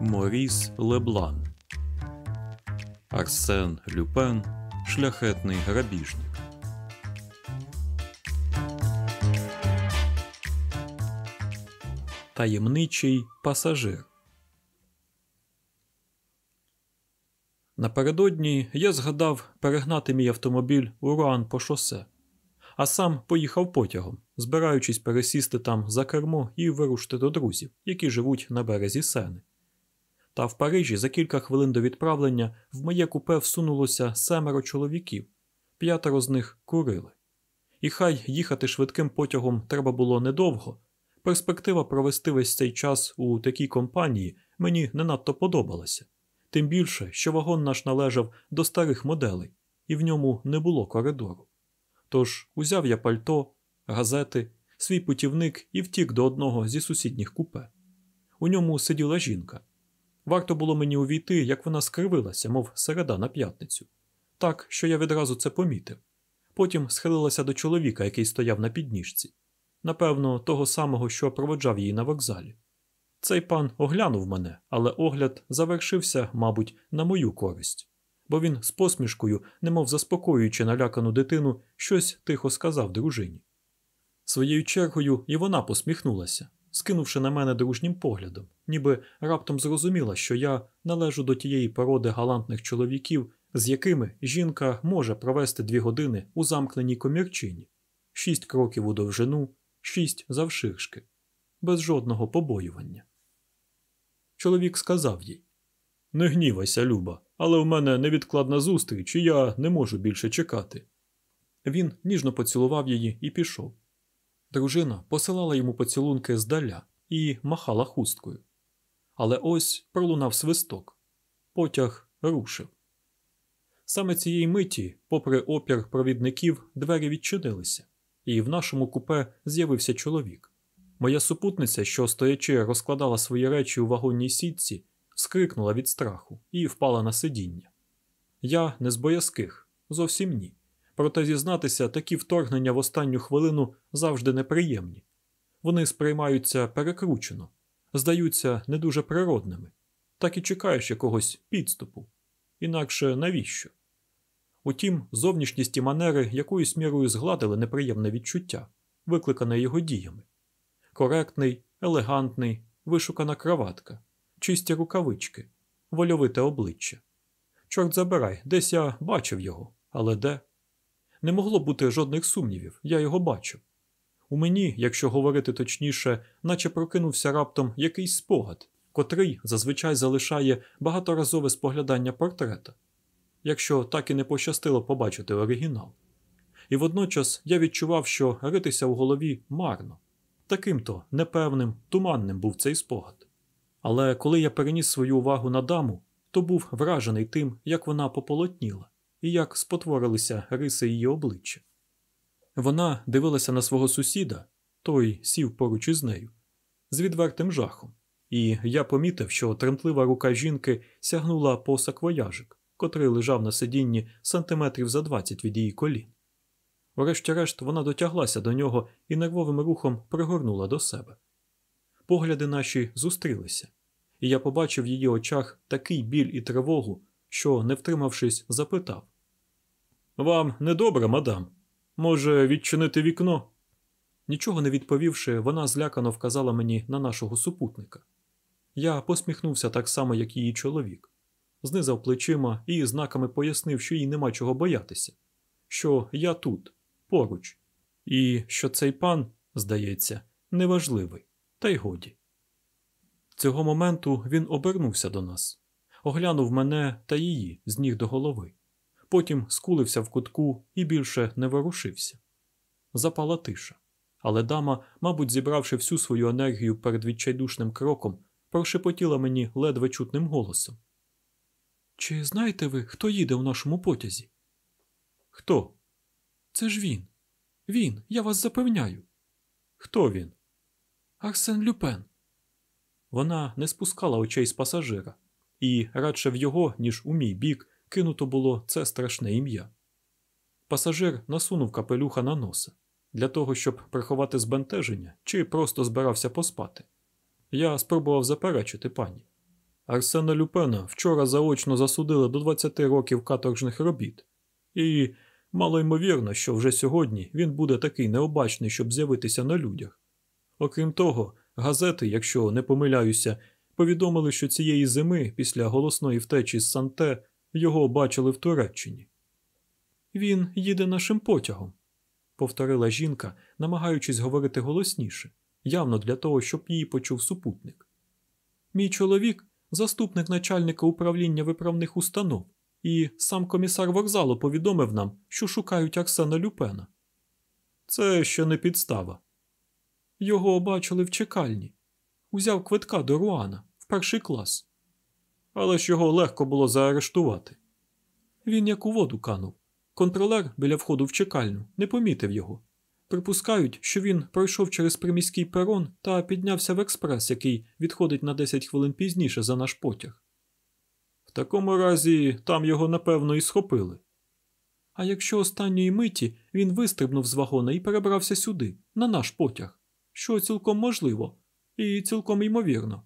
Моріс Леблан Арсен Люпен Шляхетний грабіжник. Таємничий пасажир. Напередодні я згадав перегнати мій автомобіль у Руан по шосе, а сам поїхав потягом, збираючись пересісти там за кермо і вирушити до друзів, які живуть на березі сени. Та в Парижі за кілька хвилин до відправлення в моє купе всунулося семеро чоловіків, п'ятеро з них курили. І хай їхати швидким потягом треба було недовго. Перспектива провести весь цей час у такій компанії мені не надто подобалася, тим більше, що вагон наш належав до старих моделей, і в ньому не було коридору. Тож узяв я пальто, газети, свій путівник і втік до одного зі сусідніх купе. У ньому сиділа жінка. Варто було мені увійти, як вона скривилася, мов середа на п'ятницю. Так, що я відразу це помітив. Потім схилилася до чоловіка, який стояв на підніжці. Напевно, того самого, що проводжав її на вокзалі. Цей пан оглянув мене, але огляд завершився, мабуть, на мою користь, бо він з посмішкою, немов заспокоюючи налякану дитину, щось тихо сказав дружині. Своєю чергою і вона посміхнулася, скинувши на мене дружнім поглядом, ніби раптом зрозуміла, що я належу до тієї породи галантних чоловіків, з якими жінка може провести дві години у замкненій комірчині, шість кроків у довжину, шість завширшки, без жодного побоювання. Чоловік сказав їй Не гнівайся, Люба, але в мене невідкладна зустріч, і я не можу більше чекати. Він ніжно поцілував її і пішов. Дружина посилала йому поцілунки здаля і махала хусткою. Але ось пролунав свисток. Потяг рушив. Саме цієї миті, попри опір провідників, двері відчинилися, і в нашому купе з'явився чоловік. Моя супутниця, що стоячи, розкладала свої речі у вагонній сітці, скрикнула від страху і впала на сидіння. Я не з боязких, зовсім ні. Проте зізнатися, такі вторгнення в останню хвилину завжди неприємні. Вони сприймаються перекручено, здаються не дуже природними, так і чекаєш якогось підступу. Інакше навіщо? Утім, зовнішність і манери якоюсь мірою згладили неприємне відчуття, викликане його діями. Коректний, елегантний, вишукана краватка, чисті рукавички, вольовите обличчя. Чорт забирай, десь я бачив його, але де? Не могло бути жодних сумнівів, я його бачив. У мені, якщо говорити точніше, наче прокинувся раптом якийсь спогад, котрий зазвичай залишає багаторазове споглядання портрета, якщо так і не пощастило побачити оригінал. І водночас я відчував, що ритися в голові марно. Таким то непевним, туманним був цей спогад. Але коли я переніс свою увагу на даму, то був вражений тим, як вона пополотніла і як спотворилися риси її обличчя. Вона дивилася на свого сусіда, той сів поруч із нею, з відвертим жахом, і я помітив, що тремтлива рука жінки сягнула по саквояжик, котрий лежав на сидінні сантиметрів за двадцять від її колін. Врешті-решт вона дотяглася до нього і нервовим рухом пригорнула до себе. Погляди наші зустрілися, і я побачив в її очах такий біль і тривогу, що, не втримавшись, запитав Вам недобре, мадам? Може, відчинити вікно? Нічого не відповівши, вона злякано вказала мені на нашого супутника. Я посміхнувся так само, як її чоловік, знизав плечима і знаками пояснив, що їй нема чого боятися, що я тут, поруч, і що цей пан, здається, неважливий, та й годі. Цього моменту він обернувся до нас, оглянув мене та її з ніг до голови, потім скулився в кутку і більше не ворушився. Запала тиша, але дама, мабуть, зібравши всю свою енергію перед відчайдушним кроком, прошепотіла мені ледве чутним голосом. Чи знаєте ви, хто їде у нашому потязі? Хто? Це ж він. Він, я вас запевняю. Хто він? Арсен Люпен. Вона не спускала очей з пасажира, і радше в його, ніж у мій бік, кинуто було це страшне ім'я. Пасажир насунув капелюха на носа для того, щоб приховати збентеження чи просто збирався поспати. Я спробував заперечити пані. Арсена Люпена вчора заочно засудили до 20 років каторжних робіт, і мало ймовірно, що вже сьогодні він буде такий необачний, щоб з'явитися на людях. Окрім того, газети, якщо не помиляюся, повідомили, що цієї зими, після голосної втечі з Санте, його бачили в Туреччині. Він їде нашим потягом, повторила жінка, намагаючись говорити голосніше, явно для того, щоб її почув супутник. Мій чоловік заступник начальника управління виправних установ, і сам комісар вокзалу повідомив нам, що шукають Арсена Люпена. Це ще не підстава. Його бачили в чекальні. Узяв квитка до Руана в перший клас. Але ж його легко було заарештувати. Він як у воду канув. Контролер біля входу в чекальню не помітив його. Припускають, що він пройшов через приміський перон та піднявся в експрес, який відходить на 10 хвилин пізніше за наш потяг. В такому разі там його напевно і схопили. А якщо останньої миті він вистрибнув з вагона і перебрався сюди, на наш потяг, що цілком можливо і цілком ймовірно.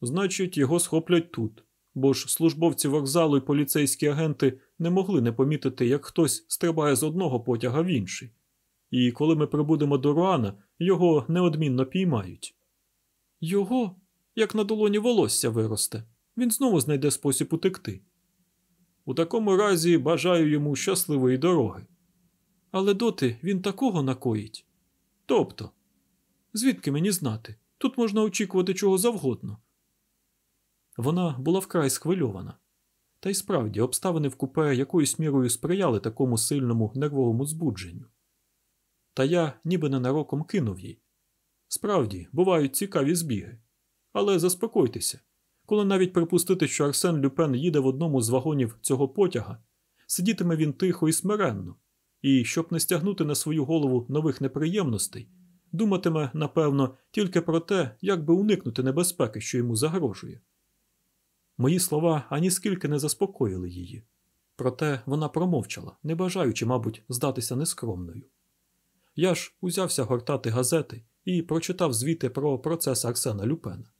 Значить, його схоплять тут, бо ж службовці вокзалу і поліцейські агенти не могли не помітити, як хтось стрибає з одного потяга в інший. І коли ми прибудемо до Руана, його неодмінно піймають. Його, як на долоні волосся виросте, він знову знайде спосіб утекти. У такому разі бажаю йому щасливої дороги. Але доти він такого накоїть. Тобто, звідки мені знати? Тут можна очікувати чого завгодно. Вона була вкрай схвильована. Та й справді обставини в купе якоюсь мірою сприяли такому сильному нервовому збудженню. Та я ніби ненароком кинув їй. Справді, бувають цікаві збіги. Але заспокойтеся, коли навіть припустити, що Арсен Люпен їде в одному з вагонів цього потяга, сидітиме він тихо і смиренно, і, щоб не стягнути на свою голову нових неприємностей, думатиме, напевно, тільки про те, як би уникнути небезпеки, що йому загрожує. Мої слова аніскільки не заспокоїли її. Проте вона промовчала, не бажаючи, мабуть, здатися нескромною. Я ж узявся гортати газети і прочитав звіти про процес Арсена Люпена.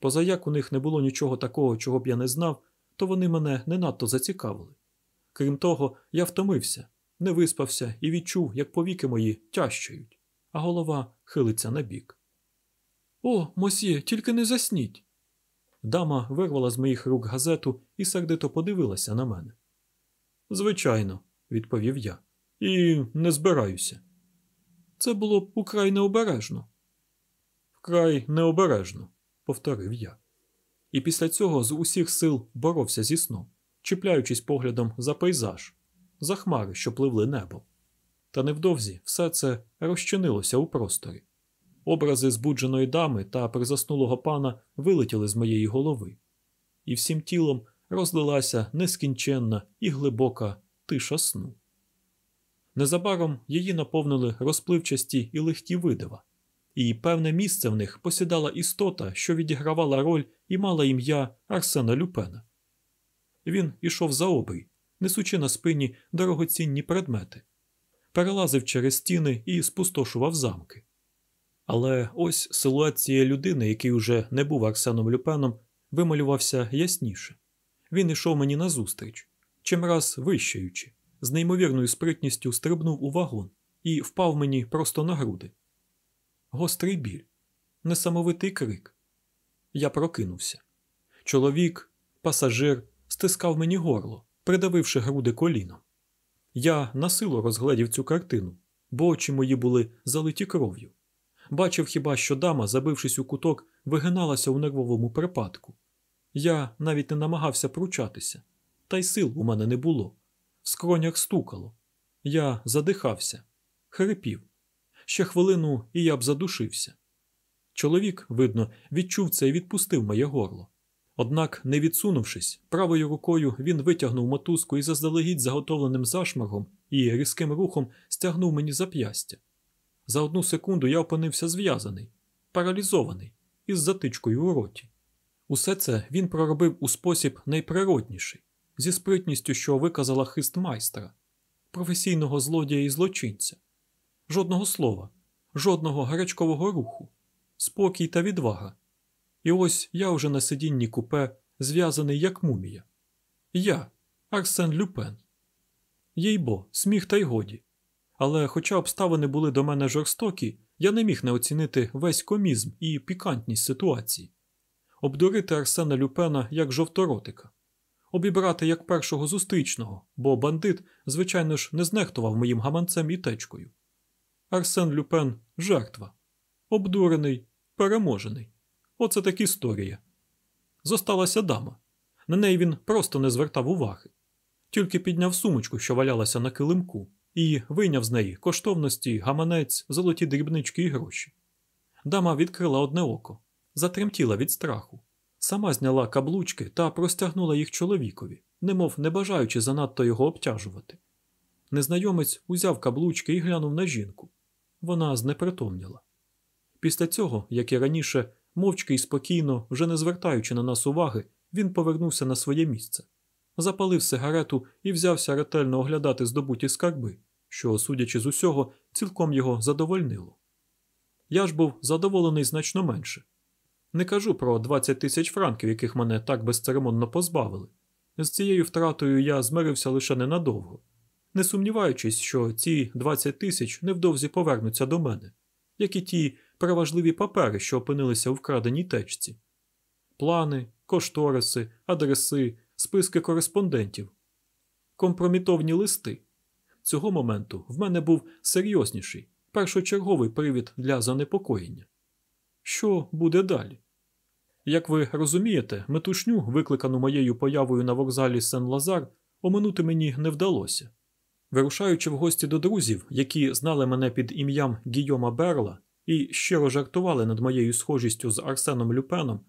Поза як у них не було нічого такого, чого б я не знав, то вони мене не надто зацікавили. Крім того, я втомився, не виспався і відчув, як повіки мої тящають, а голова хилиться на бік. О, мосьє, тільки не засніть. Дама вирвала з моїх рук газету і сердито подивилася на мене. Звичайно, відповів я, і не збираюся. Це було б украй необережно. Вкрай необережно, повторив я. І після цього з усіх сил боровся зі сном, чіпляючись поглядом за пейзаж, за хмари, що пливли небом. Та невдовзі все це розчинилося у просторі. Образи збудженої дами та призаснулого пана вилетіли з моєї голови, і всім тілом розлилася нескінченна і глибока тиша сну. Незабаром її наповнили розпливчасті і легкі видива, і певне місце в них посідала істота, що відігравала роль і мала ім'я Арсена Люпена. Він ішов за обрій, несучи на спині дорогоцінні предмети, перелазив через стіни і спустошував замки. Але ось силует цієї людини, який уже не був Арсеном Люпеном, вималювався ясніше. Він ішов мені назустріч, чимраз вищаючи, з неймовірною спритністю стрибнув у вагон і впав мені просто на груди. Гострий біль, несамовитий крик. Я прокинувся. Чоловік, пасажир, стискав мені горло, придавивши груди коліном. Я насилу розгледів цю картину, бо очі мої були залиті кров'ю. Бачив хіба що дама, забившись у куток, вигиналася у нервовому припадку. Я навіть не намагався пручатися, та й сил у мене не було. В скронях стукало. Я задихався, хрипів. Ще хвилину, і я б задушився. Чоловік, видно, відчув це і відпустив моє горло. Однак, не відсунувшись, правою рукою він витягнув мотузку і заздалегідь заготовленим зашмаргом і різким рухом стягнув мені зап'ястя. За одну секунду я опинився зв'язаний, паралізований, із затичкою у роті. Усе це він проробив у спосіб найприродніший, зі спритністю, що виказала хист майстра, професійного злодія і злочинця. Жодного слова, жодного гарячкового руху, спокій та відвага. І ось я вже на сидінні купе, зв'язаний як мумія. Я, Арсен Люпен. Їй бо, сміх та й годі. Але, хоча обставини були до мене жорстокі, я не міг не оцінити весь комізм і пікантність ситуації, обдурити Арсена Люпена як жовторотика, обібрати як першого зустрічного, бо бандит, звичайно ж, не знехтував моїм гаманцем і течкою. Арсен Люпен жертва, обдурений, переможений. Оце так історія. Зосталася дама. На неї він просто не звертав уваги, тільки підняв сумочку, що валялася на килимку, і вийняв з неї коштовності, гаманець, золоті дрібнички і гроші. Дама відкрила одне око, затремтіла від страху, сама зняла каблучки та простягнула їх чоловікові, немов не бажаючи занадто його обтяжувати. Незнайомець узяв каблучки і глянув на жінку. Вона знепритомніла. Після цього, як і раніше, мовчки і спокійно, вже не звертаючи на нас уваги, він повернувся на своє місце, запалив сигарету і взявся ретельно оглядати здобуті скарби, що, судячи з усього, цілком його задовольнило. Я ж був задоволений значно менше. Не кажу про 20 тисяч франків, яких мене так безцеремонно позбавили. З цією втратою я змирився лише ненадовго, не сумніваючись, що ці 20 тисяч невдовзі повернуться до мене, як і ті переважливі папери, що опинилися у вкраденій течці. Плани, кошториси, адреси, списки кореспондентів, компромітовні листи. Цього моменту в мене був серйозніший, першочерговий привід для занепокоєння. Що буде далі? Як ви розумієте, метушню, викликану моєю появою на вокзалі Сен-Лазар, оминути мені не вдалося. Вирушаючи в гості до друзів, які знали мене під ім'ям Гійома Берла і щиро жартували над моєю схожістю з Арсеном Люпеном,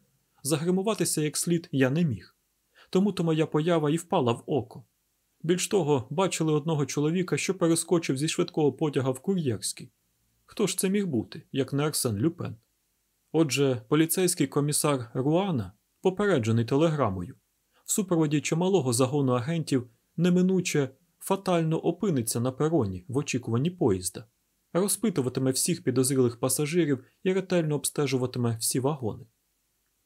загримуватися як слід я не міг. Тому то моя поява і впала в око. Більш того, бачили одного чоловіка, що перескочив зі швидкого потяга в Кур'єрський. Хто ж це міг бути, як не Арсен Люпен? Отже, поліцейський комісар Руана, попереджений телеграмою, в супроводі чималого загону агентів неминуче фатально опиниться на пероні в очікуванні поїзда, розпитуватиме всіх підозрілих пасажирів і ретельно обстежуватиме всі вагони.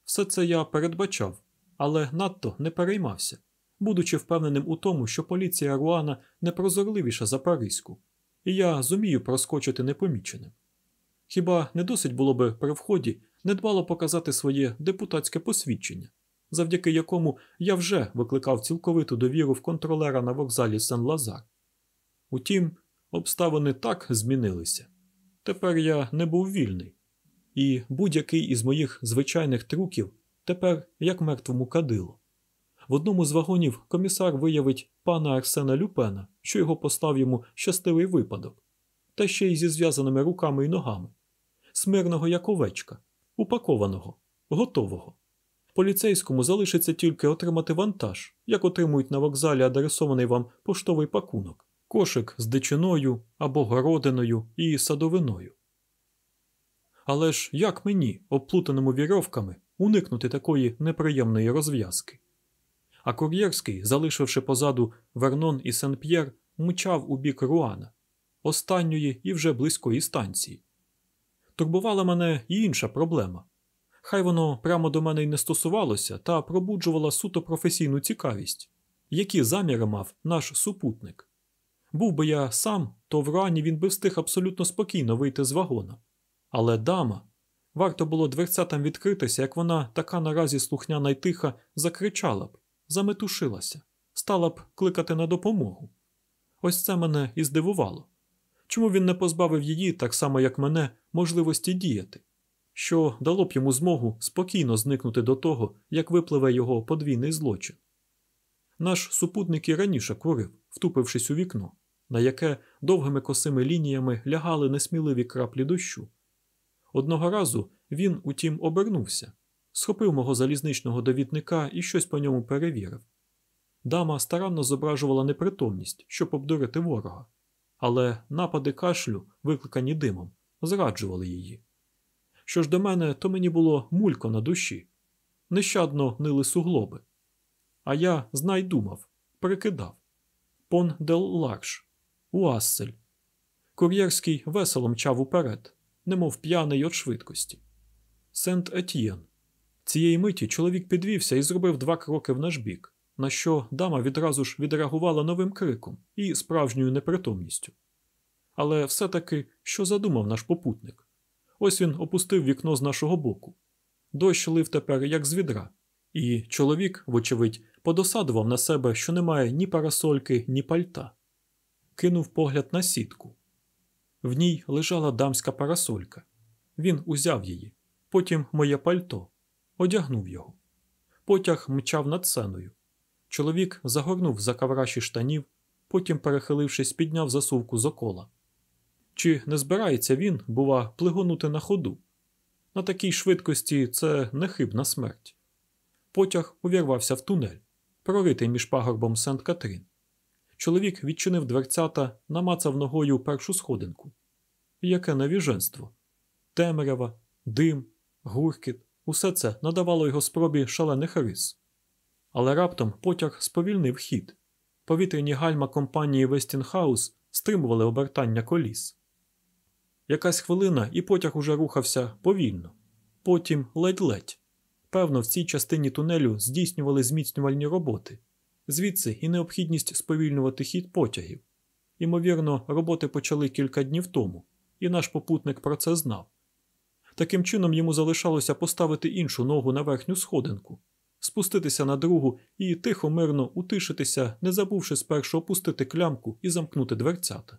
Все це я передбачав, але надто не переймався, будучи впевненим у тому, що поліція Руана непрозорливіша за Паризьку, і я зумію проскочити непоміченим. Хіба не досить було би при вході недбало показати своє депутатське посвідчення, завдяки якому я вже викликав цілковиту довіру в контролера на вокзалі Сен-Лазар. Утім, обставини так змінилися. Тепер я не був вільний, і будь-який із моїх звичайних трюків тепер як мертвому кадило. В одному з вагонів комісар виявить пана Арсена Люпена, що його послав йому щасливий випадок, та ще й зі зв'язаними руками і ногами, смирного як овечка, упакованого, готового. Поліцейському залишиться тільки отримати вантаж, як отримують на вокзалі адресований вам поштовий пакунок, кошик з дичиною або городиною і садовиною. Але ж як мені, обплутаному вірьовками, уникнути такої неприємної розв'язки? А кур'єрський, залишивши позаду Вернон і Сен-П'єр, мчав у бік Руана, останньої і вже близької станції. Турбувала мене і інша проблема. Хай воно прямо до мене й не стосувалося, та пробуджувала суто професійну цікавість, які заміри мав наш супутник. Був би я сам, то в рані він би встиг абсолютно спокійно вийти з вагона. Але дама, варто було дверцятам відкритися, як вона, така наразі слухняна й тиха, закричала б, заметушилася, стала б кликати на допомогу. Ось це мене і здивувало. Чому він не позбавив її, так само як мене, можливості діяти, що дало б йому змогу спокійно зникнути до того, як випливе його подвійний злочин. Наш супутник і раніше курив, втупившись у вікно, на яке довгими косими лініями лягали несміливі краплі дощу. Одного разу він, утім, обернувся, схопив мого залізничного довідника і щось по ньому перевірив. Дама старанно зображувала непритомність, щоб обдурити ворога, але напади кашлю, викликані димом, зраджували її. Що ж до мене, то мені було мулько на душі, нещадно нили суглоби. А я, знай, думав, прикидав. Пон дел Ларш, Уассель. Кур'єрський весело мчав уперед, немов п'яний від швидкості. Сент Етьєн. Цієї миті чоловік підвівся і зробив два кроки в наш бік, на що дама відразу ж відреагувала новим криком і справжньою непритомністю. Але все-таки що задумав наш попутник? Ось він опустив вікно з нашого боку. Дощ лив тепер, як з відра, і чоловік, вочевидь, подосадував на себе, що немає ні парасольки, ні пальта. Кинув погляд на сітку. В ній лежала дамська парасолька. Він узяв її, потім моє пальто, одягнув його. Потяг мчав над сценою. Чоловік загорнув за кавраші штанів, потім, перехилившись, підняв засувку з окола. Чи не збирається він, бува, плигонути на ходу? На такій швидкості це нехибна смерть. Потяг увірвався в тунель, проритий між пагорбом Сент Катрін. Чоловік відчинив дверцята, намацав ногою першу сходинку. Яке навіженство! Темрява, дим, гуркіт усе це надавало його спробі шалених рис. Але раптом потяг сповільнив хід. Повітряні гальма компанії Вестінхаус стримували обертання коліс. Якась хвилина, і потяг уже рухався повільно, потім ледь-ледь. Певно, в цій частині тунелю здійснювали зміцнювальні роботи, звідси і необхідність сповільнювати хід потягів. Імовірно, роботи почали кілька днів тому, і наш попутник про це знав. Таким чином йому залишалося поставити іншу ногу на верхню сходинку, спуститися на другу і тихо мирно утишитися, не забувши спершу опустити клямку і замкнути дверцята.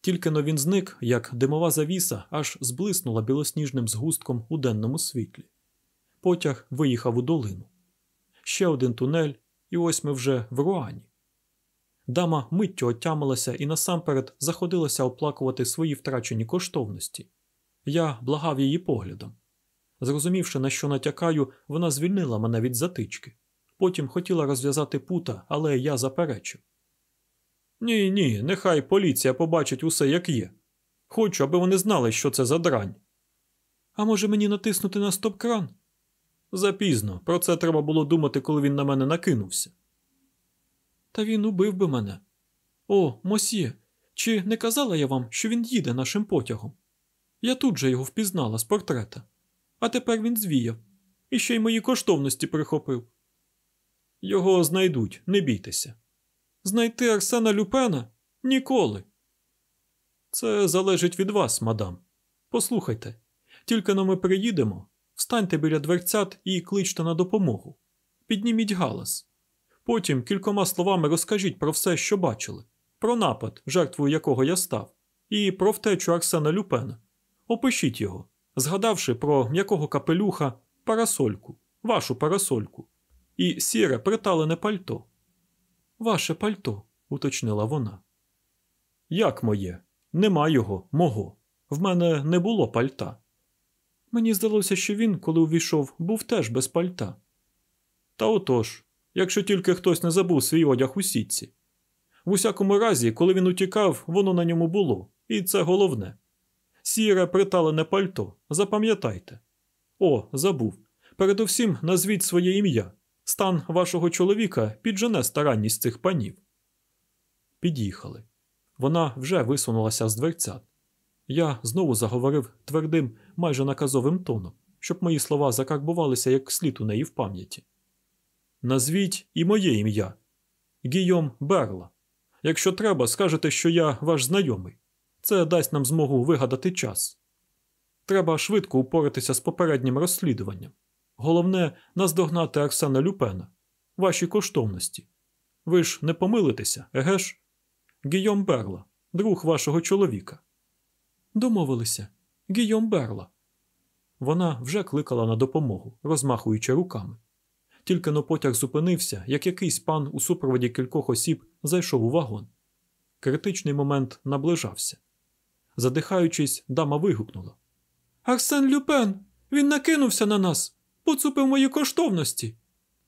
Тільки но він зник, як димова завіса аж зблиснула білосніжним згустком у денному світлі. Потяг виїхав у долину. Ще один тунель, і ось ми вже в Руані. Дама миттю отямилася і насамперед заходилася оплакувати свої втрачені коштовності. Я благав її поглядом. Зрозумівши, на що натякаю, вона звільнила мене від затички. Потім хотіла розв'язати пута, але я заперечив. Ні, ні, нехай поліція побачить усе, як є. Хочу, аби вони знали, що це за дрань. А може мені натиснути на стоп-кран? Запізно. Про це треба було думати, коли він на мене накинувся. Та він убив би мене. О, мосьє, чи не казала я вам, що він їде нашим потягом? Я тут же його впізнала з портрета. А тепер він звіяв. І ще й мої коштовності прихопив. Його знайдуть, не бійтеся. Знайти Арсена Люпена? Ніколи. Це залежить від вас, мадам. Послухайте, тільки но ми приїдемо, встаньте біля дверцят і кличте на допомогу. Підніміть галас. Потім кількома словами розкажіть про все, що бачили, про напад, жертвою якого я став, і про втечу Арсена Люпена. Опишіть його, згадавши про м'якого капелюха, парасольку, вашу парасольку, і сіре приталене пальто. Ваше пальто, уточнила вона. Як моє? Нема його, мого. В мене не було пальта. Мені здалося, що він, коли увійшов, був теж без пальта. Та отож, якщо тільки хтось не забув свій одяг у сітці. В усякому разі, коли він утікав, воно на ньому було, і це головне. Сіре приталене пальто, запам'ятайте. О, забув. Передусім назвіть своє ім'я. Стан вашого чоловіка піджене старанність цих панів. Під'їхали. Вона вже висунулася з дверцят. Я знову заговорив твердим, майже наказовим тоном, щоб мої слова закарбувалися як слід у неї в пам'яті. Назвіть і моє ім'я Гійом Берла. Якщо треба, скажете, що я ваш знайомий. Це дасть нам змогу вигадати час. Треба швидко упоратися з попереднім розслідуванням. Головне наздогнати Арсена Люпена, ваші коштовності. Ви ж не помилитеся, еге ж? Гійом Берла, друг вашого чоловіка. Домовилися. Гійом Берла. Вона вже кликала на допомогу, розмахуючи руками. Тільки но потяг зупинився, як якийсь пан у супроводі кількох осіб зайшов у вагон. Критичний момент наближався. Задихаючись, дама вигукнула: Арсен Люпен! Він накинувся на нас! Поцупив мої коштовності.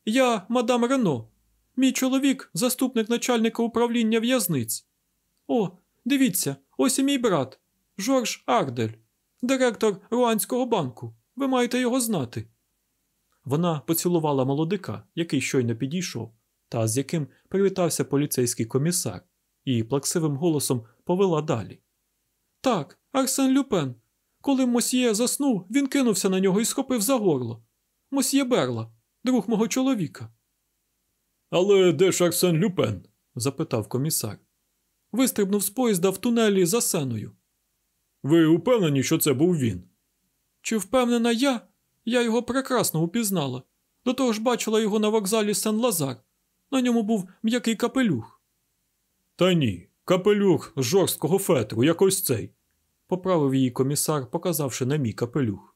Я мадам Рено. Мій чоловік заступник начальника управління в'язниць. О, дивіться, ось і мій брат, Жорж Ардель, директор Руанського банку. Ви маєте його знати. Вона поцілувала молодика, який щойно підійшов, та з яким привітався поліцейський комісар, і плаксивим голосом повела далі. Так, Арсен Люпен. Коли Мосьє заснув, він кинувся на нього і схопив за горло. Мосьє Берла, друг мого чоловіка. Але де ж Арсен Люпен? запитав комісар. Вистрибнув з поїзда в тунелі за сеною. Ви упевнені, що це був він? Чи впевнена я? Я його прекрасно упізнала. До того ж бачила його на вокзалі Сен Лазар. На ньому був м'який капелюх. Та ні, капелюх з жорсткого фетру, як ось цей, поправив її комісар, показавши на мій капелюх.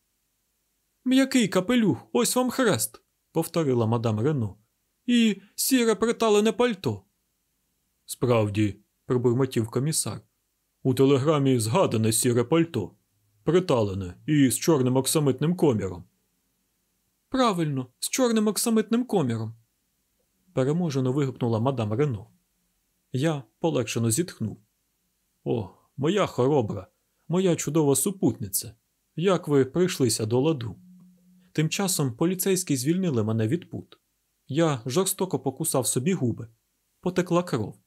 М'який капелюх, ось вам хрест, повторила мадам Рено. І сіре приталене пальто. Справді, пробурмотів комісар. У телеграмі згадане сіре пальто, приталене і з чорним оксамитним коміром. Правильно, з чорним оксамитним коміром. переможено вигукнула мадам Рено. Я полегшено зітхнув. О, моя хоробра, моя чудова супутниця. Як ви прийшлися до ладу? Тим часом поліцейські звільнили мене від пут. Я жорстоко покусав собі губи, потекла кров.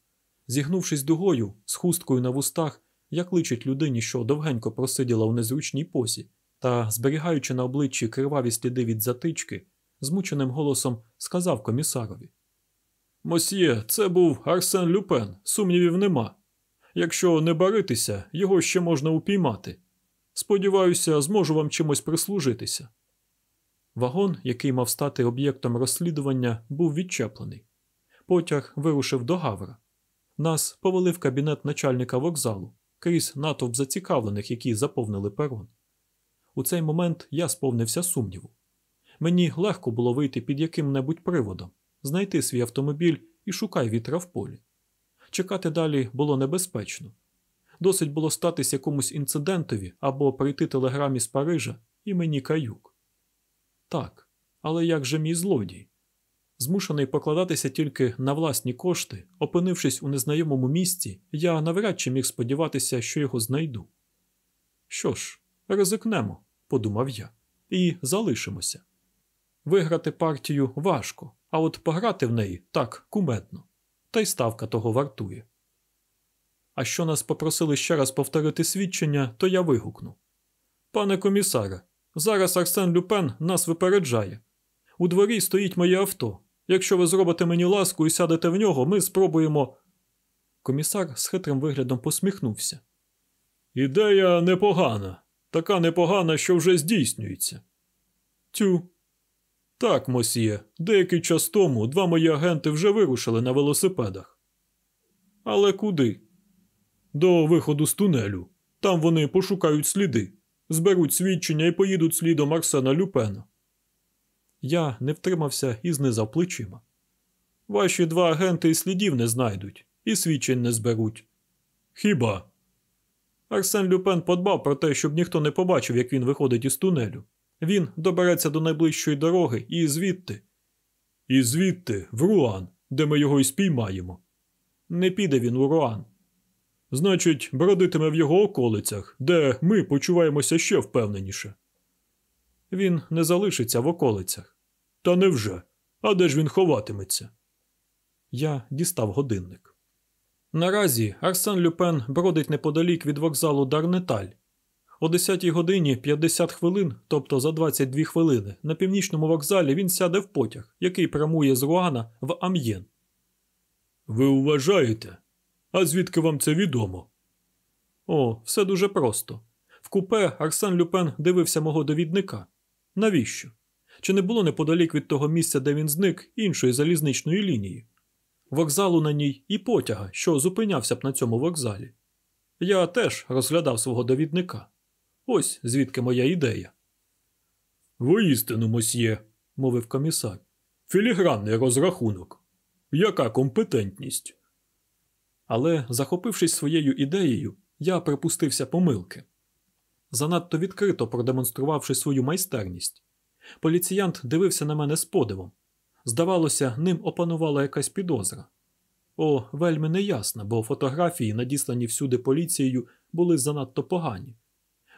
Зігнувшись дугою, з хусткою на вустах, як личить людині, що довгенько просиділа у незручній посі, та, зберігаючи на обличчі криваві сліди від затички, змученим голосом сказав комісарові: Мосьє, це був Арсен Люпен, сумнівів нема. Якщо не баритися, його ще можна упіймати. Сподіваюся, зможу вам чимось прислужитися. Вагон, який мав стати об'єктом розслідування, був відчеплений. Потяг вирушив до Гавра. Нас повели в кабінет начальника вокзалу крізь натовп зацікавлених, які заповнили перон. У цей момент я сповнився сумніву. Мені легко було вийти під яким-небудь приводом, знайти свій автомобіль і шукай вітра в полі. Чекати далі було небезпечно. Досить було статись якомусь інцидентові або прийти телеграмі з Парижа і мені каюк. Так, але як же мій злодій? Змушений покладатися тільки на власні кошти, опинившись у незнайомому місці, я навряд чи міг сподіватися, що його знайду. Що ж, ризикнемо, подумав я, і залишимося. Виграти партію важко, а от пограти в неї так кумедно, та й ставка того вартує. А що нас попросили ще раз повторити свідчення, то я вигукну. Пане комісаре, зараз Арсен Люпен нас випереджає. У дворі стоїть моє авто. Якщо ви зробите мені ласку і сядете в нього, ми спробуємо. Комісар з хитрим виглядом посміхнувся. Ідея непогана, така непогана, що вже здійснюється. Тю. Так, мосьє, деякий час тому два мої агенти вже вирушили на велосипедах. Але куди? До виходу з тунелю. Там вони пошукають сліди, зберуть свідчення і поїдуть слідом Арсена Люпена. Я не втримався і знизав плечима. Ваші два агенти і слідів не знайдуть, і свідчень не зберуть. Хіба? Арсен Люпен подбав про те, щоб ніхто не побачив, як він виходить із тунелю. Він добереться до найближчої дороги і звідти. І звідти, в Руан, де ми його і спіймаємо. Не піде він у Руан. Значить, бродитиме в його околицях, де ми почуваємося ще впевненіше. Він не залишиться в околицях. Та невже? А де ж він ховатиметься? Я дістав годинник. Наразі Арсен Люпен бродить неподалік від вокзалу Дарнеталь. О 10 годині 50 хвилин, тобто за 22 хвилини, на північному вокзалі він сяде в потяг, який прямує з Руана в Ам'єн. Ви вважаєте? А звідки вам це відомо? О, все дуже просто. В купе Арсен Люпен дивився мого довідника. Навіщо? Чи не було неподалік від того місця, де він зник, іншої залізничної лінії? Вокзалу на ній і потяга, що зупинявся б на цьому вокзалі. Я теж розглядав свого довідника. Ось звідки моя ідея. Воістину, мосьє, мовив комісар. Філігранний розрахунок. Яка компетентність? Але, захопившись своєю ідеєю, я припустився помилки занадто відкрито продемонструвавши свою майстерність, Поліціянт дивився на мене з подивом. Здавалося, ним опанувала якась підозра. О, вельми неясна, бо фотографії, надіслані всюди поліцією, були занадто погані.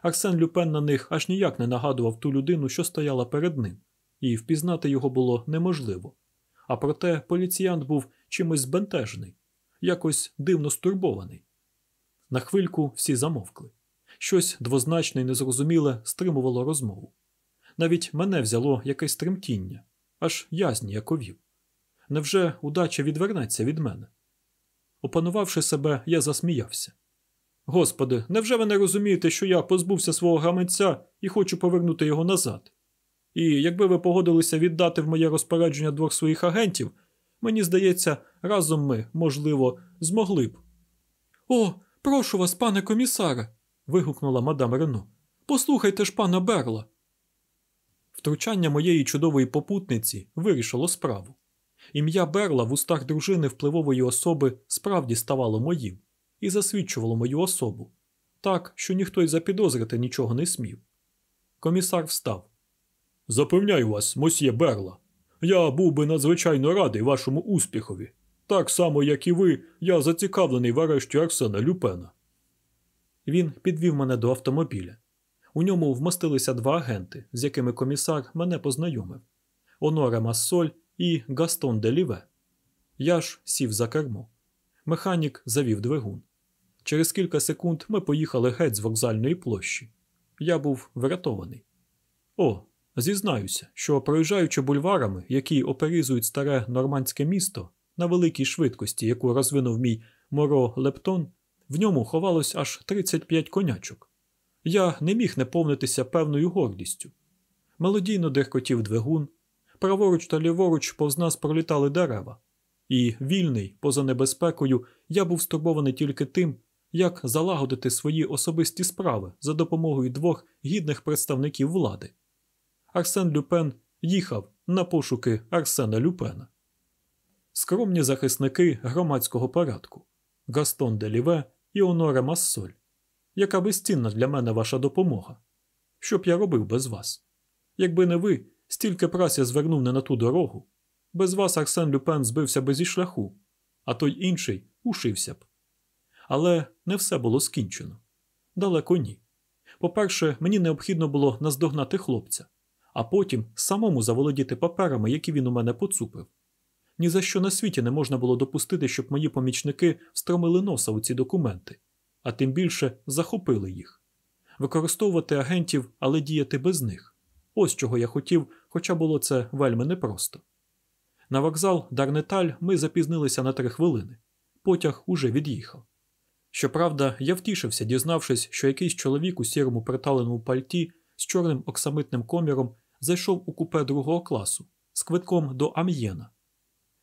Арсен Люпен на них аж ніяк не нагадував ту людину, що стояла перед ним, і впізнати його було неможливо. А проте поліціянт був чимось збентежений, якось дивно стурбований. На хвильку всі замовкли. Щось двозначне і незрозуміле стримувало розмову. Навіть мене взяло якесь тремтіння, аж я зніяковів. Невже удача відвернеться від мене? Опанувавши себе, я засміявся. Господи, невже ви не розумієте, що я позбувся свого гаманця і хочу повернути його назад? І якби ви погодилися віддати в моє розпорядження двох своїх агентів, мені здається, разом ми, можливо, змогли б. О, прошу вас, пане комісаре. вигукнула мадам Рено. Послухайте ж пана Берла. Втручання моєї чудової попутниці вирішило справу. Ім'я Берла в устах дружини впливової особи справді ставало моїм і засвідчувало мою особу, так, що ніхто й запідозрити нічого не смів. Комісар встав. Запевняю вас, мосьє Берла. Я був би надзвичайно радий вашому успіхові. Так само, як і ви, я зацікавлений в арешті Арсена Люпена. Він підвів мене до автомобіля. У ньому вмостилися два агенти, з якими комісар мене познайомив Оноре Массоль і Гастон Деліве. Я ж сів за кермо. Механік завів двигун. Через кілька секунд ми поїхали геть з вокзальної площі. Я був врятований. О, зізнаюся, що проїжджаючи бульварами, які оперізують старе нормандське місто на великій швидкості, яку розвинув мій моро Лептон, в ньому ховалось аж 35 конячок. Я не міг не повнитися певною гордістю. Мелодійно деркотів двигун, праворуч та ліворуч повз нас пролітали дерева, і вільний, поза небезпекою, я був стурбований тільки тим, як залагодити свої особисті справи за допомогою двох гідних представників влади. Арсен Люпен їхав на пошуки Арсена Люпена. Скромні захисники громадського порядку Гастон Деліве і Оноре Массоль. Яка безцінна для мене ваша допомога? Що б я робив без вас? Якби не ви, стільки праць я звернув не на ту дорогу. Без вас Арсен Люпен збився би зі шляху, а той інший ушився б. Але не все було скінчено. Далеко ні. По-перше, мені необхідно було наздогнати хлопця, а потім самому заволодіти паперами, які він у мене поцупив. Ні за що на світі не можна було допустити, щоб мої помічники встромили носа у ці документи, а тим більше захопили їх. Використовувати агентів, але діяти без них. Ось чого я хотів, хоча було це вельми непросто. На вокзал Дарнеталь ми запізнилися на три хвилини. Потяг уже від'їхав. Щоправда, я втішився, дізнавшись, що якийсь чоловік у сірому приталеному пальті з чорним оксамитним коміром зайшов у купе другого класу з квитком до Ам'єна.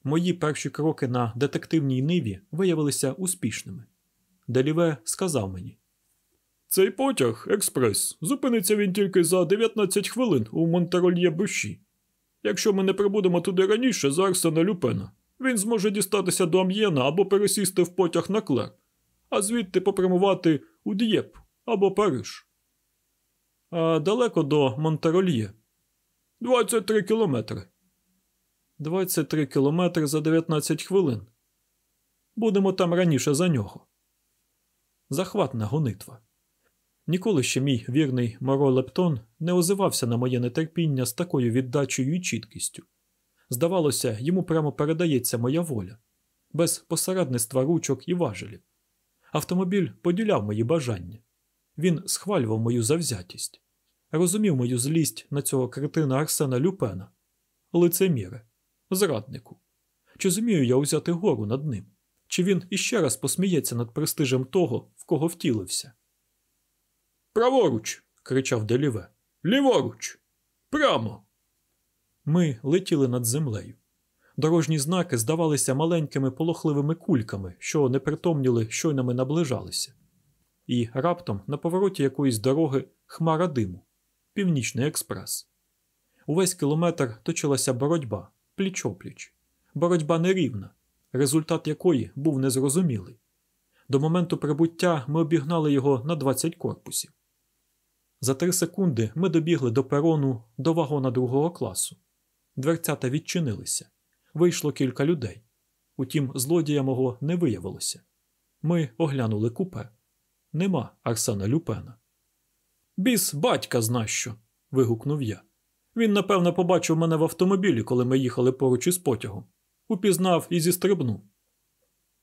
Мої перші кроки на детективній ниві виявилися успішними. Деліве сказав мені: Цей потяг, експрес, зупиниться він тільки за 19 хвилин у Монтерольє Буші. Якщо ми не прибудемо туди раніше за Арсена Люпена, він зможе дістатися до Амьєна або пересісти в потяг на Клер, а звідти попрямувати у Д'єп або Париж. А далеко до Монтерольє? 23 кілометри. 23 кілометри за 19 хвилин. Будемо там раніше за нього. Захватна гонитва. Ніколи ще мій вірний Моро Лептон не озивався на моє нетерпіння з такою віддачею і чіткістю. Здавалося, йому прямо передається моя воля, без посередництва ручок і важелів. Автомобіль поділяв мої бажання. Він схвалював мою завзятість, розумів мою злість на цього кретина Арсена Люпена, лицеміре, зраднику. Чи зумію я узяти гору над ним? Чи він іще раз посміється над престижем того, в кого втілився? Праворуч. кричав Деліве. Ліворуч. Прямо. Ми летіли над землею. Дорожні знаки здавалися маленькими полохливими кульками, що непритомніли, щойно ми наближалися. І раптом на повороті якоїсь дороги хмара диму, північний експрес. Увесь кілометр точилася боротьба, пліч-опліч. Боротьба нерівна, результат якої був незрозумілий. До моменту прибуття ми обігнали його на 20 корпусів. За три секунди ми добігли до перону до вагона другого класу. Дверцята відчинилися. Вийшло кілька людей. Утім, злодія мого не виявилося. Ми оглянули купе. Нема Арсена Люпена. Біс, батька зна що. вигукнув я. Він, напевно, побачив мене в автомобілі, коли ми їхали поруч із потягом. Упізнав і зістрибнув.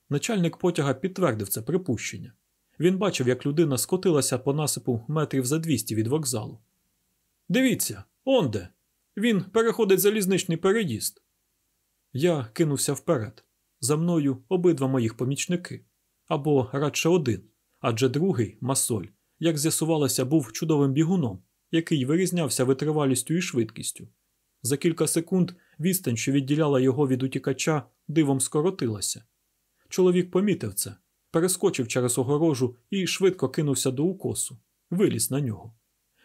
Начальник потяга підтвердив це припущення. Він бачив, як людина скотилася по насипу метрів за 200 від вокзалу. Дивіться, онде. Він переходить залізничний переїзд. Я кинувся вперед. За мною обидва моїх помічники. Або радше один, адже другий, масоль, як з'ясувалося, був чудовим бігуном, який вирізнявся витривалістю і швидкістю. За кілька секунд відстань, що відділяла його від утікача, дивом скоротилася. Чоловік помітив це, перескочив через огорожу і швидко кинувся до укосу, виліз на нього.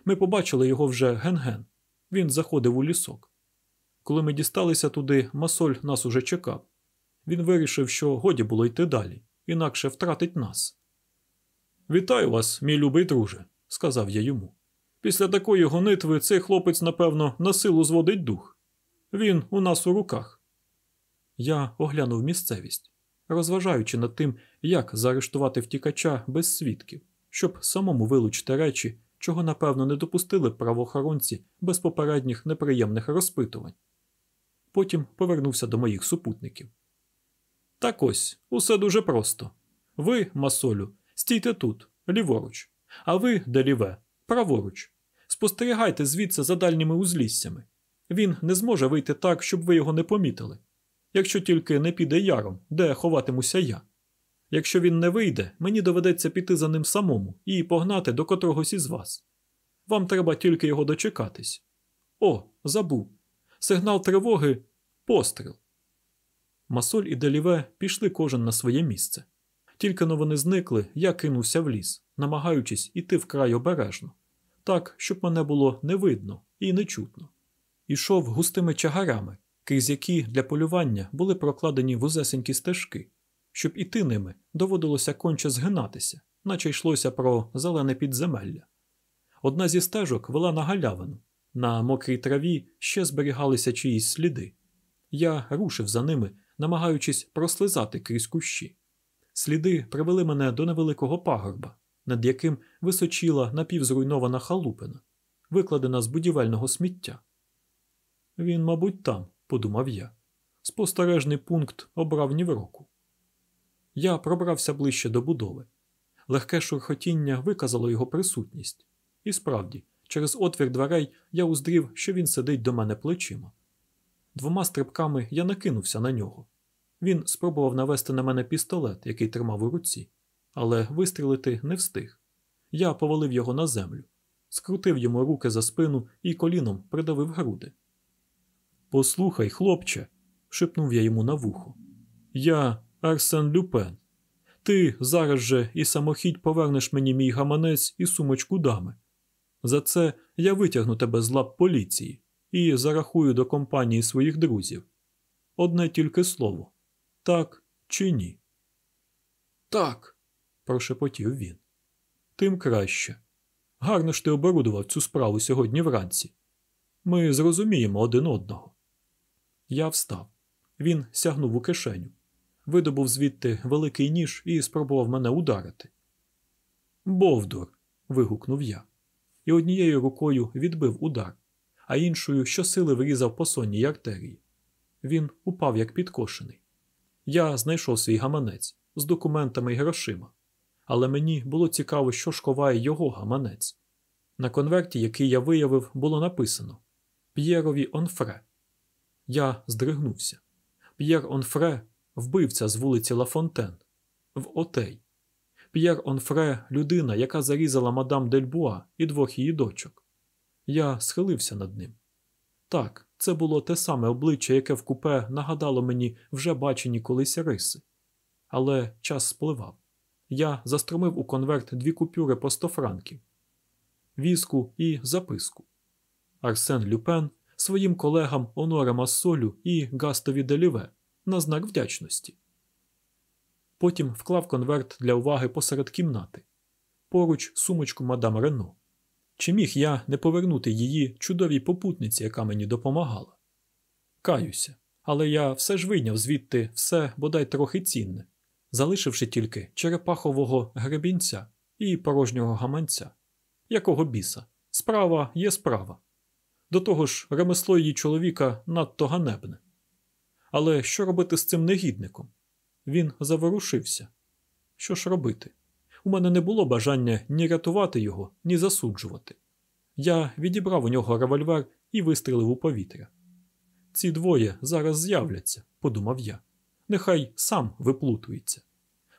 Ми побачили його вже ген-ген. Він заходив у лісок. Коли ми дісталися туди, масоль нас уже чекав. Він вирішив, що годі було йти далі, інакше втратить нас. Вітаю вас, мій любий друже, сказав я йому. Після такої гонитви цей хлопець, напевно, на силу зводить дух. Він у нас у руках. Я оглянув місцевість, розважаючи над тим, як заарештувати втікача без свідків, щоб самому вилучити речі, чого, напевно, не допустили правоохоронці без попередніх неприємних розпитувань. Потім повернувся до моїх супутників. Так ось, усе дуже просто. Ви, масолю, стійте тут, ліворуч, а ви, деліве, праворуч. Спостерігайте звідси за дальніми узліссями. Він не зможе вийти так, щоб ви його не помітили. Якщо тільки не піде яром, де ховатимуся я. Якщо він не вийде, мені доведеться піти за ним самому і погнати до котрогось із вас. Вам треба тільки його дочекатись. О, забув. Сигнал тривоги постріл. Масоль і Деліве пішли кожен на своє місце. Тільки но вони зникли, я кинувся в ліс, намагаючись іти вкрай обережно, так, щоб мене було не видно і не чутно. Ішов густими чагарами, крізь які для полювання були прокладені вузесенькі стежки. Щоб іти ними, доводилося конче згинатися, наче йшлося про зелене підземелля. Одна зі стежок вела на галявину. На мокрій траві ще зберігалися чиїсь сліди. Я рушив за ними, намагаючись прослизати крізь кущі. Сліди привели мене до невеликого пагорба, над яким височіла напівзруйнована халупина, викладена з будівельного сміття. Він, мабуть, там, подумав я. Спостережний пункт обрав ні в року. Я пробрався ближче до будови. Легке шурхотіння виказало його присутність, і справді, через отвір дверей я уздрів, що він сидить до мене плечима. Двома стрибками я накинувся на нього. Він спробував навести на мене пістолет, який тримав у руці, але вистрілити не встиг. Я повалив його на землю, скрутив йому руки за спину і коліном придавив груди. Послухай, хлопче, шепнув я йому на вухо. Я Арсен Люпен. Ти зараз же і самохідь повернеш мені мій гаманець і сумочку дами. За це я витягну тебе з лап поліції і зарахую до компанії своїх друзів. Одне тільки слово так чи ні? Так, прошепотів він. Тим краще. Гарно ж ти оборудував цю справу сьогодні вранці. Ми зрозуміємо один одного. Я встав. Він сягнув у кишеню, видобув звідти великий ніж і спробував мене ударити. Бовдур. вигукнув я, і однією рукою відбив удар, а іншою щосили врізав по сонній артерії. Він упав як підкошений. Я знайшов свій гаманець з документами і грошима, але мені було цікаво, що ж ховає його гаманець. На конверті, який я виявив, було написано П'єрові Онфре. Я здригнувся. П'єр Онфре вбивця з вулиці Лафонтен в Отей. П'єр Онфре людина, яка зарізала мадам Дельбуа і двох її дочок. Я схилився над ним. Так, це було те саме обличчя, яке в купе нагадало мені вже бачені колись риси. Але час спливав. Я застромив у конверт дві купюри по сто франків, візку і записку. Арсен Люпен своїм колегам Оноре Массолю і Гастові Деліве на знак вдячності. Потім вклав конверт для уваги посеред кімнати, поруч сумочку мадам Рено. Чи міг я не повернути її чудовій попутниці, яка мені допомагала? Каюся, але я все ж вийняв звідти все бодай трохи цінне, залишивши тільки черепахового гребінця і порожнього гаманця. Якого біса? Справа є справа. До того ж, ремесло її чоловіка надто ганебне. Але що робити з цим негідником? Він заворушився. Що ж робити? У мене не було бажання ні рятувати його, ні засуджувати. Я відібрав у нього револьвер і вистрілив у повітря. Ці двоє зараз з'являться, подумав я. Нехай сам виплутується.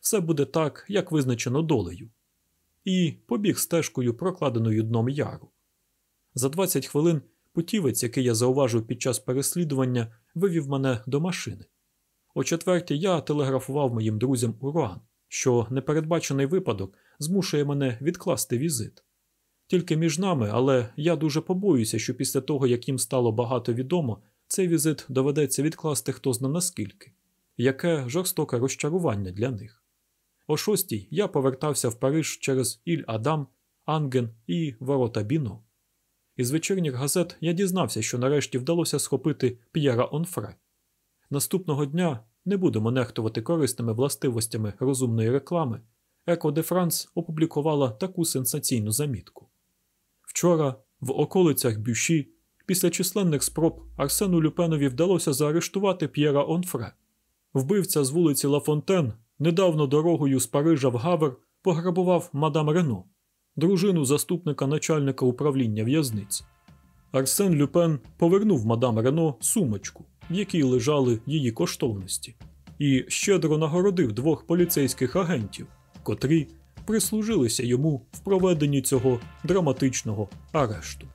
Все буде так, як визначено долею. І побіг стежкою, прокладеною дном яру. За 20 хвилин путівець, який я зауважив під час переслідування, вивів мене до машини. О четвертій я телеграфував моїм друзям у Руан, що непередбачений випадок змушує мене відкласти візит. Тільки між нами, але я дуже побоююся, що після того, як їм стало багато відомо, цей візит доведеться відкласти хто зна наскільки, яке жорстоке розчарування для них. О шостій я повертався в Париж через Іль Адам, Анген і Ворота Біно. Із вечірніх газет я дізнався, що нарешті вдалося схопити П'єра Онфре. Наступного дня не будемо нехтувати корисними властивостями розумної реклами. Еко де Франс опублікувала таку сенсаційну замітку. Вчора, в околицях Бюші, після численних спроб Арсену Люпенові вдалося заарештувати П'єра Онфре. Вбивця з вулиці Лафонтен недавно дорогою з Парижа в Гавер пограбував мадам Рено, дружину заступника начальника управління в'язниць. Арсен Люпен повернув мадам Рено сумочку, в якій лежали її коштовності, і щедро нагородив двох поліцейських агентів, котрі прислужилися йому в проведенні цього драматичного арешту.